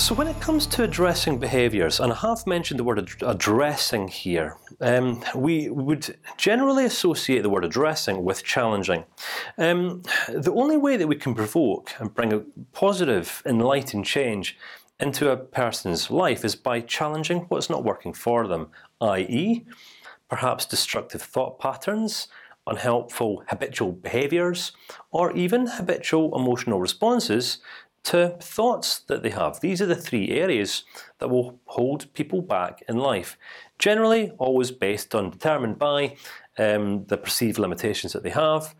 So when it comes to addressing behaviours, and I have mentioned the word ad addressing here, um, we would generally associate the word addressing with challenging. Um, the only way that we can provoke and bring a positive, enlightened change into a person's life is by challenging what's not working for them, i.e., perhaps destructive thought patterns, unhelpful habitual behaviours, or even habitual emotional responses to thoughts that they have. These are the three areas that will hold people back in life. Generally, always based on determined by um, the perceived limitations that they have,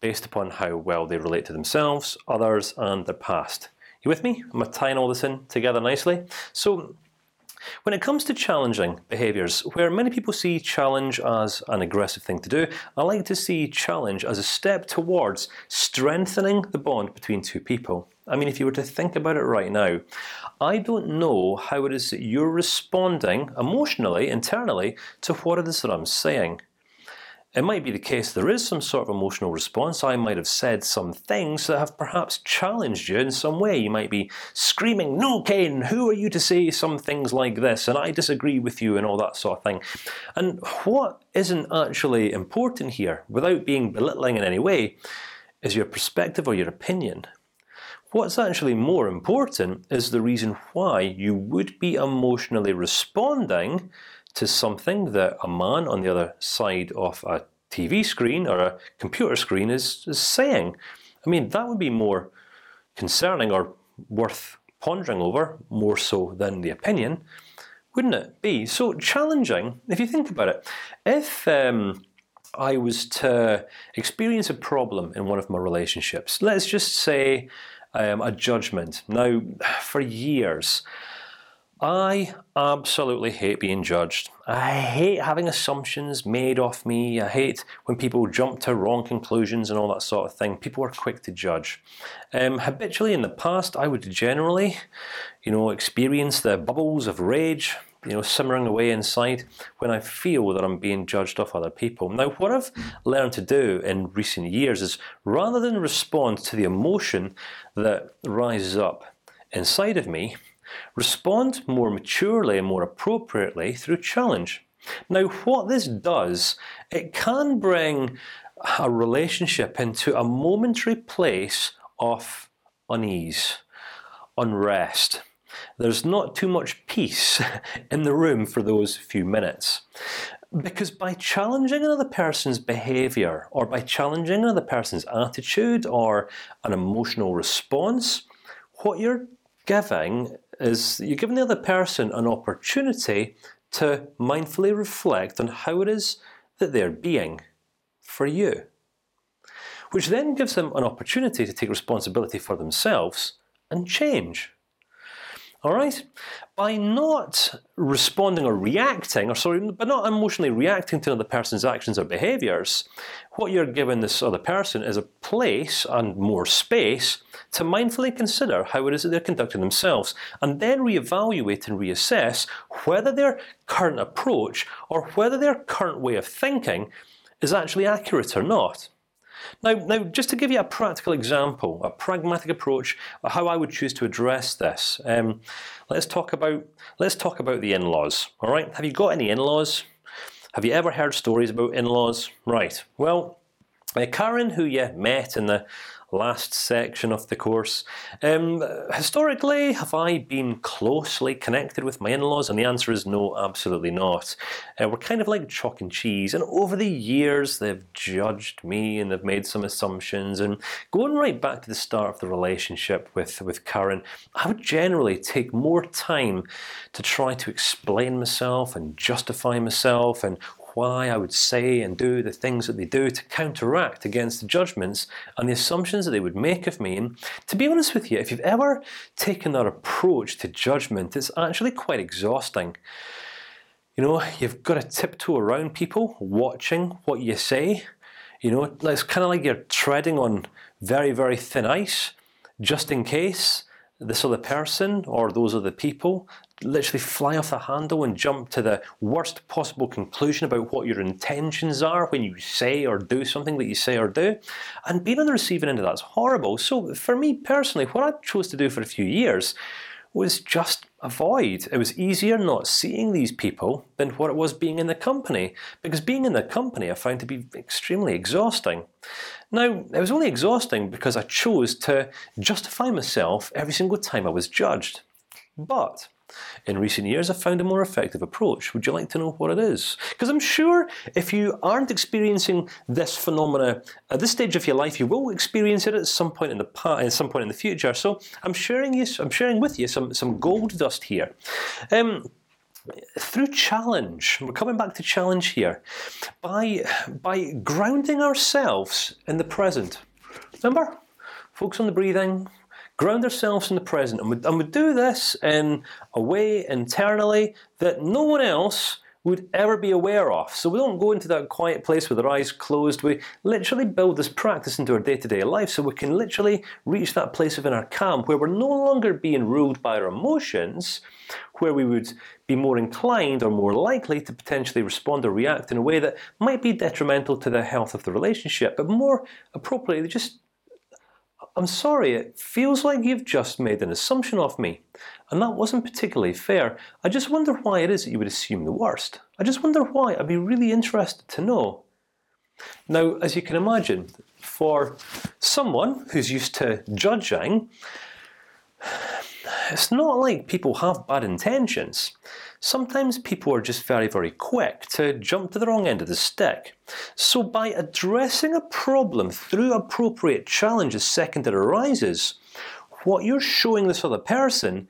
based upon how well they relate to themselves, others, and their past. You with me? I'm tying all this in together nicely? So when it comes to challenging behaviours, where many people see challenge as an aggressive thing to do, I like to see challenge as a step towards strengthening the bond between two people. I mean, if you were to think about it right now, I don't know how it is that you're responding emotionally, internally, to what it is that I'm saying. It might be the case there is some sort of emotional response. I might have said some things that have perhaps challenged you in some way. You might be screaming, "No, Ken! Who are you to say some things like this?" And I disagree with you, and all that sort of thing. And what isn't actually important here, without being belittling in any way, is your perspective or your opinion. What's actually more important is the reason why you would be emotionally responding to something that a man on the other side of a TV screen or a computer screen is, is saying. I mean, that would be more concerning or worth pondering over, more so than the opinion, wouldn't it be? So challenging, if you think about it. If um, I was to experience a problem in one of my relationships, let's just say um, a judgment. Now, for years, I absolutely hate being judged. I hate having assumptions made of me. I hate when people jump to wrong conclusions and all that sort of thing. People are quick to judge. Um, habitually, in the past, I would generally, you know, experience the bubbles of rage, you know, simmering away inside when I feel that I'm being judged off other people. Now, what I've learned to do in recent years is rather than respond to the emotion that rises up inside of me, respond more maturely and more appropriately through challenge. Now, what this does, it can bring a relationship into a momentary place of unease, unrest there's not too much peace in the room for those few minutes. Because by challenging another person's behavior, or by challenging another person's attitude, or an emotional response, what you're giving is you're giving the other person an opportunity to mindfully reflect on how it is that they're being for you, which then gives them an opportunity to take responsibility for themselves and change. All right, by not responding or reacting, or sorry, by not emotionally reacting to another person's actions or behaviors, what you're giving this other person is a place and more space to mindfully consider how it is that they're conducting themselves, and then reevaluate and reassess whether their current approach or whether their current way of thinking is actually accurate or not. Now, now, just to give you a practical example, a pragmatic approach, how I would choose to address this. Um, let's talk about let's talk about the in-laws. All right, have you got any in-laws? Have you ever heard stories about in-laws? Right. Well, uh, Karen, who you met in the last section of the course. Um, historically, have I been closely connected with my in-laws? And the answer is no, absolutely not. Uh, we're kind of like chalk and cheese, and over the years they've judged me and they've made some assumptions. And going right back to the start of the relationship with with Karen, I would generally take more time to try to explain myself and justify myself and why I would say and do the things that they do to counteract against the judgments and the assumptions that they would make of me. And to be honest with you, if you've ever taken that approach to judgment, it's actually quite exhausting. You know, you've got to tiptoe around people, watching what you say. You know, it's kind of like you're treading on very, very thin ice, just in case this other person or those other people literally fly off the handle and jump to the worst possible conclusion about what your intentions are when you say or do something that you say or do, and being on the receiving end of that's horrible. So for me personally, what I chose to do for a few years was just avoid. It was easier not seeing these people than what it was being in the company, because being in the company I found to be extremely exhausting. Now, it was only exhausting because I chose to justify myself every single time I was judged. But in recent years, I've found a more effective approach. Would you like to know what it is? Because I'm sure if you aren't experiencing this phenomena at this stage of your life, you will experience it at some point in the past, at some point in the future. So I'm sharing you, I'm sharing with you some some gold dust here. Um, through challenge, we're coming back to challenge here, by by grounding ourselves in the present. Remember, focus on the breathing, ground ourselves in the present, and we, and we do this in a way internally that no one else would ever be aware of. So we don't go into that quiet place with our eyes closed. We literally build this practice into our day-to-day -day life, so we can literally reach that place of inner calm where we're no longer being ruled by our emotions, where we would be more inclined or more likely to potentially respond or react in a way that might be detrimental to the health of the relationship, but more appropriately, just I'm sorry, it feels like you've just made an assumption of me, and that wasn't particularly fair. I just wonder why it is that you would assume the worst. I just wonder why. I'd be really interested to know. Now, as you can imagine, for someone who's used to judging, it's not like people have bad intentions. Sometimes people are just very, very quick to jump to the wrong end of the stick. So by addressing a problem through appropriate challenge the second it arises, what you're showing this other person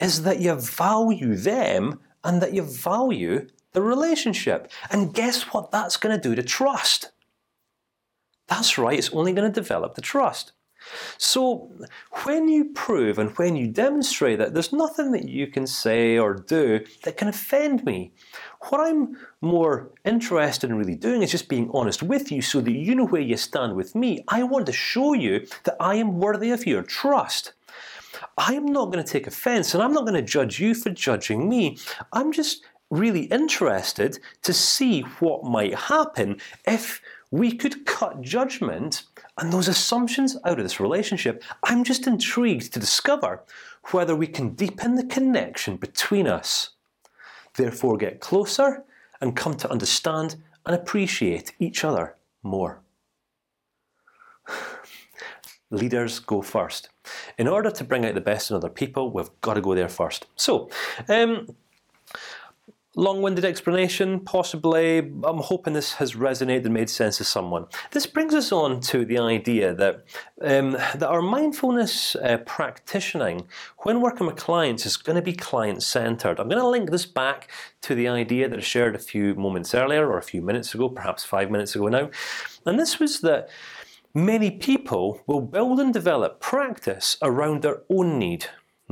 is that you value them and that you value the relationship. And guess what that's going to do to trust? That's right. It's only going to develop the trust. So when you prove and when you demonstrate that there's nothing that you can say or do that can offend me, what I'm more interested in really doing is just being honest with you, so that you know where you stand with me. I want to show you that I am worthy of your trust. I am not going to take offense, and I'm not going to judge you for judging me. I'm just really interested to see what might happen if we could cut judgment and those assumptions out of this relationship. I'm just intrigued to discover whether we can deepen the connection between us, therefore get closer and come to understand and appreciate each other more. Leaders go first. In order to bring out the best in other people, we've got to go there first. So, um, Long-winded explanation, possibly. I'm hoping this has resonated and made sense to someone. This brings us on to the idea that um, that our mindfulness uh, practicing, when working with clients, is going to be client-centered. I'm going to link this back to the idea that I shared a few moments earlier, or a few minutes ago, perhaps five minutes ago now, and this was that many people will build and develop practice around their own need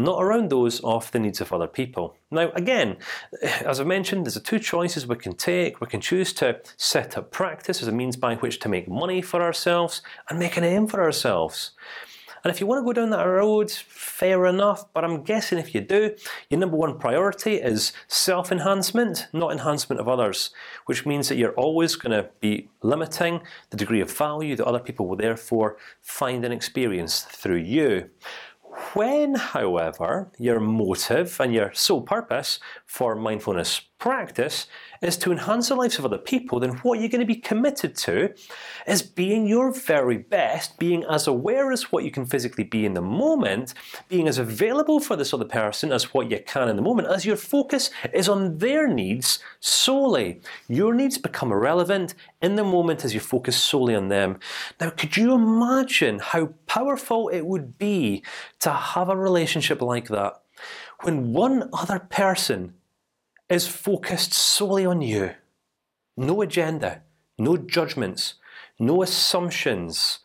not around those of the needs of other people. Now, again, as I mentioned, there's two choices we can take. We can choose to set up practice as a means by which to make money for ourselves and make an aim for ourselves. And if you want to go down that road, fair enough. But I'm guessing if you do, your number one priority is self-enhancement, not enhancement of others, which means that you're always going to be limiting the degree of value that other people will therefore find and experience through you. When, however, your motive and your sole purpose for mindfulness practice is to enhance the lives of other people, then what you're going to be committed to is being your very best, being as aware as what you can physically be in the moment, being as available for this other person as what you can in the moment, as your focus is on their needs solely. Your needs become irrelevant in the moment as you focus solely on them. Now, could you imagine how powerful it would be to have a relationship like that? When one other person is focused solely on you. No agenda, no judgments, no assumptions,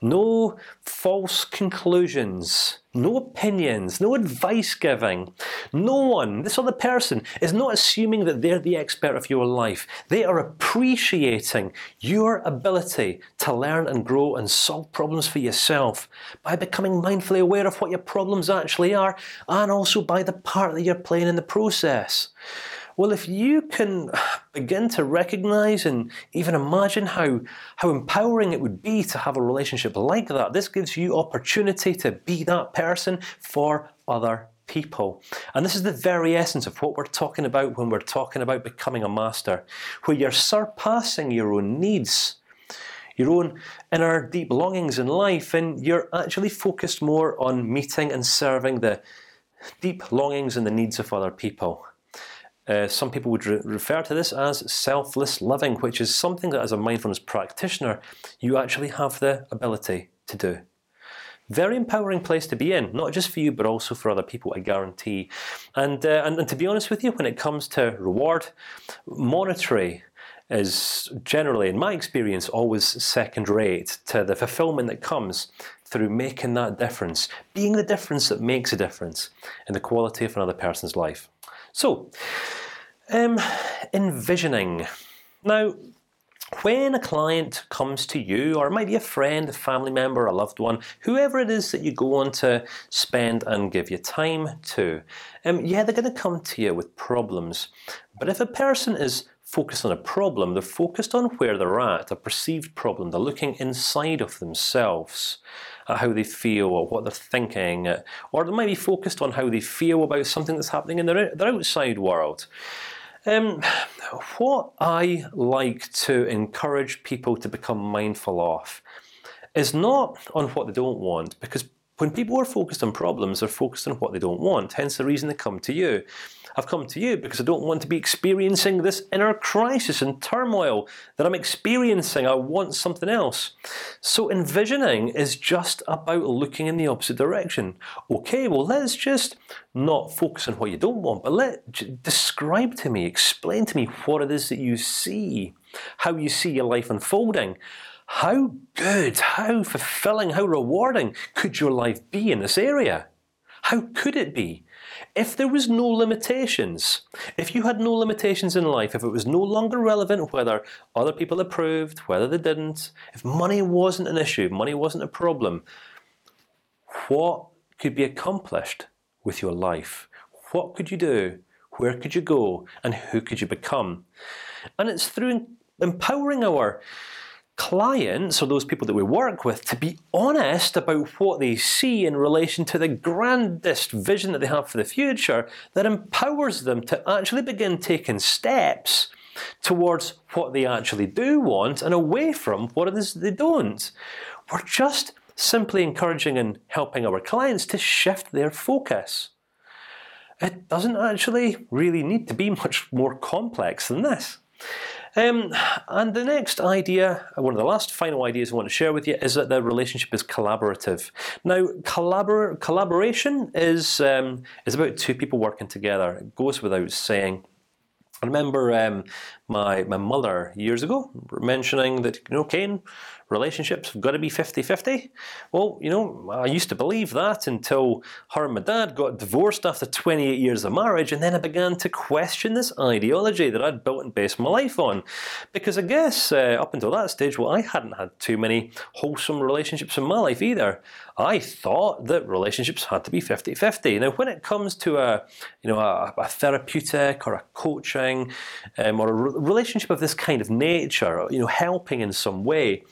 no false conclusions, no opinions, no advice giving. No one, this other person, is not assuming that they're the expert of your life. They are appreciating your ability to learn and grow and solve problems for yourself by becoming mindfully aware of what your problems actually are, and also by the part that you're playing in the process. Well, if you can begin to recognize and even imagine how how empowering it would be to have a relationship like that, this gives you opportunity to be that person for other people. And this is the very essence of what we're talking about when we're talking about becoming a master, where you're surpassing your own needs, your own inner deep longings in life, and you're actually focused more on meeting and serving the deep longings and the needs of other people. Uh, some people would re refer to this as selfless living, which is something that, as a mindfulness practitioner, you actually have the ability to do. Very empowering place to be in, not just for you, but also for other people. I guarantee. And uh, and, and to be honest with you, when it comes to reward, monetary is generally, in my experience, always second rate to the fulfillment that comes through making that difference, being the difference that makes a difference in the quality of another person's life. So, um, envisioning. Now, when a client comes to you, or it might be a friend, a family member, a loved one, whoever it is that you go on to spend and give your time to, um, yeah, they're going to come to you with problems. But if a person is focused on a problem, they're focused on where they're at, a perceived problem. They're looking inside of themselves, at how they feel, or what they're thinking, or they might be focused on how they feel about something that's happening in their their outside world. Um, what I like to encourage people to become mindful of is not on what they don't want, because when people are focused on problems, they're focused on what they don't want. Hence the reason they come to you. I've come to you because I don't want to be experiencing this inner crisis and turmoil that I'm experiencing. I want something else. So envisioning is just about looking in the opposite direction. Okay, well let's just not focus on what you don't want, but let describe to me, explain to me what it is that you see, how you see your life unfolding. How good, how fulfilling, how rewarding could your life be in this area? How could it be? If there was no limitations, if you had no limitations in life, if it was no longer relevant whether other people approved, whether they didn't, if money wasn't an issue, money wasn't a problem, what could be accomplished with your life? What could you do? Where could you go? And who could you become? And it's through empowering our clients or those people that we work with to be honest about what they see in relation to the grandest vision that they have for the future that empowers them to actually begin taking steps towards what they actually do want and away from what it is they don't. We're just simply encouraging and helping our clients to shift their focus. It doesn't actually really need to be much more complex than this. Um, and the next idea, one of the last final ideas I want to share with you, is that the relationship is collaborative. Now, collabor collaboration is um, is about two people working together. It goes without saying. I remember um, my my mother years ago mentioning that you know Kane relationships have got to be 50-50. Well, you know, I used to believe that until her and my dad got divorced after 28 years of marriage, and then I began to question this ideology that I'd built and based my life on, because I guess uh, up until that stage, well, I hadn't had too many wholesome relationships in my life either. I thought that relationships had to be 50-50. Now, when it comes to a, you know, a, a therapeutic or a coaching um, or a relationship of this kind of nature, you know, helping in some way.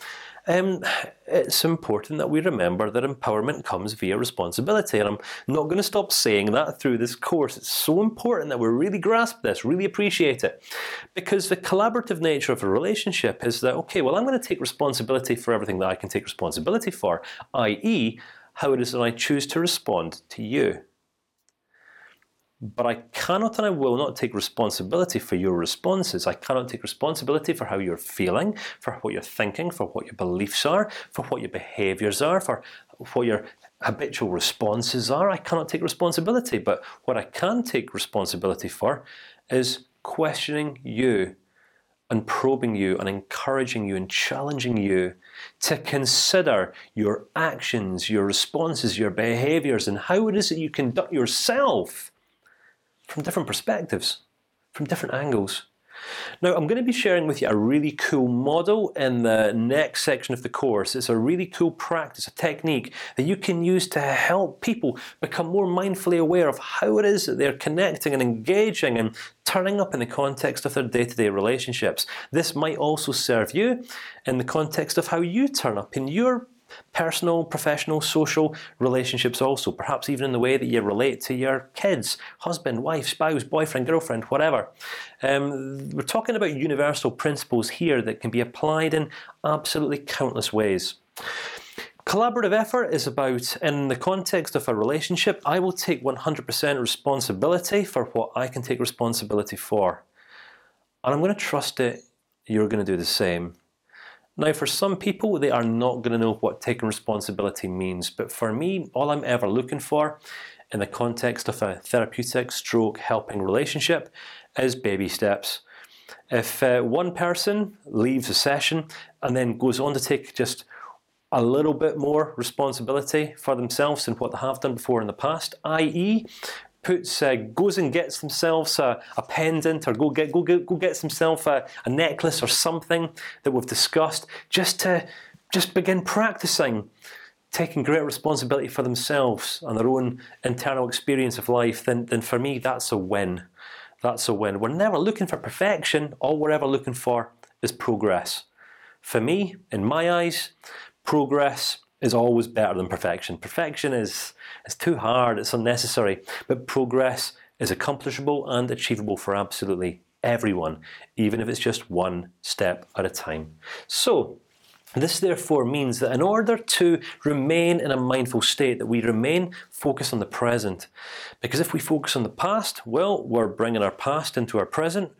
Um, it's important that we remember that empowerment comes via responsibility, and I'm not going to stop saying that through this course. It's so important that we really grasp this, really appreciate it, because the collaborative nature of a relationship is that okay, well, I'm going to take responsibility for everything that I can take responsibility for, i.e., how it is that I choose to respond to you but I cannot and I will not take responsibility for your responses. I cannot take responsibility for how you're feeling, for what you're thinking, for what your beliefs are, for what your behaviors are, for what your habitual responses are. I cannot take responsibility, but what I can take responsibility for is questioning you and probing you and encouraging you and challenging you to consider your actions, your responses, your behaviors, and how it is that you conduct yourself from different perspectives, from different angles. Now, I'm going to be sharing with you a really cool model in the next section of the course. It's a really cool practice, a technique that you can use to help people become more mindfully aware of how it is that they're connecting and engaging and turning up in the context of their day-to-day -day relationships. This might also serve you in the context of how you turn up in your personal, professional, social relationships also. Perhaps even in the way that you relate to your kids, husband, wife, spouse, boyfriend, girlfriend, whatever. Um, we're talking about universal principles here that can be applied in absolutely countless ways. Collaborative effort is about, in the context of a relationship, I will take 100% responsibility for what I can take responsibility for, and I'm going to trust it. You're going to do the same. Now, for some people, they are not going to know what taking responsibility means. But for me, all I'm ever looking for, in the context of a therapeutic stroke helping relationship, is baby steps. If uh, one person leaves a session and then goes on to take just a little bit more responsibility for themselves than what they have done before in the past, i.e., puts uh, goes and gets themselves a, a, pendant or go get go get go gets himself a, a necklace or something that we've discussed, just to just begin practicing taking great responsibility for themselves and their own internal experience of life, then then for me that's a win. That's a win. We're never looking for perfection. All we're ever looking for is progress. For me, in my eyes, progress is always better than perfection. Perfection is is too hard; it's unnecessary. But progress is accomplishable and achievable for absolutely everyone, even if it's just one step at a time. So. This therefore means that in order to remain in a mindful state, that we remain focused on the present, because if we focus on the past, well, we're bringing our past into our present,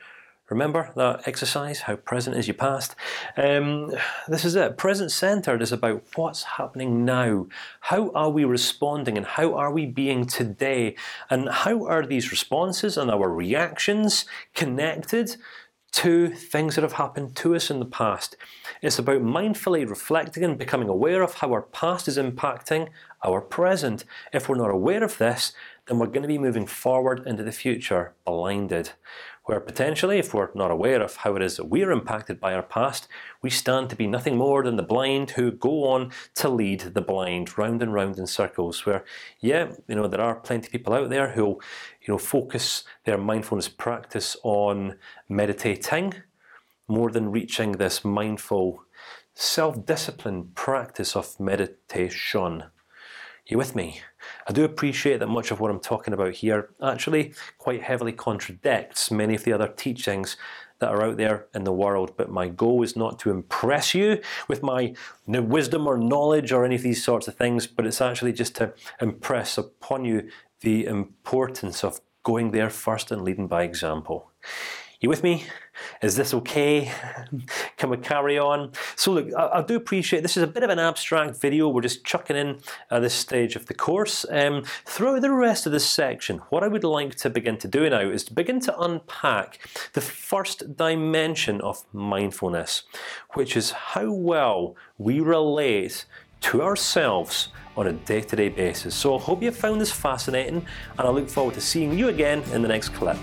Remember that exercise? How present is your past? Um, this is it. Present centered is about what's happening now. How are we responding, and how are we being today? And how are these responses and our reactions connected to things that have happened to us in the past? It's about mindfully reflecting and becoming aware of how our past is impacting our present. If we're not aware of this, then we're going to be moving forward into the future blinded where potentially, if we're not aware of how it is that we're impacted by our past, we stand to be nothing more than the blind who go on to lead the blind round and round in circles. Where, yeah, you know, there are plenty of people out there who, you know, focus their mindfulness practice on meditating more than reaching this mindful, self-discipline practice of meditation. You with me? I do appreciate that much of what I'm talking about here actually quite heavily contradicts many of the other teachings that are out there in the world. But my goal is not to impress you with my wisdom or knowledge or any of these sorts of things, but it's actually just to impress upon you the importance of going there first and leading by example. You with me? Is this okay? Can we carry on? So look, I, I, do appreciate this is a bit of an abstract video. We're just chucking in at this stage of the course. Um, throughout the rest of this section, what I would like to begin to do now is to begin to unpack the first dimension of mindfulness, which is how well we relate to ourselves on a day-to-day -day basis. So I hope you found this fascinating, and I look forward to seeing you again in the next clip.